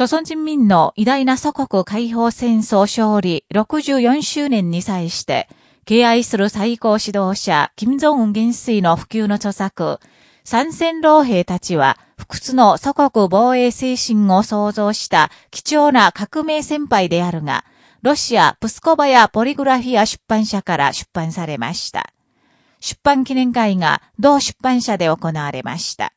朝鮮人民の偉大な祖国解放戦争勝利64周年に際して、敬愛する最高指導者、金正恩元帥の普及の著作、参戦老兵たちは、不屈の祖国防衛精神を創造した貴重な革命先輩であるが、ロシアプスコバやポリグラフィア出版社から出版されました。出版記念会が同出版社で行われました。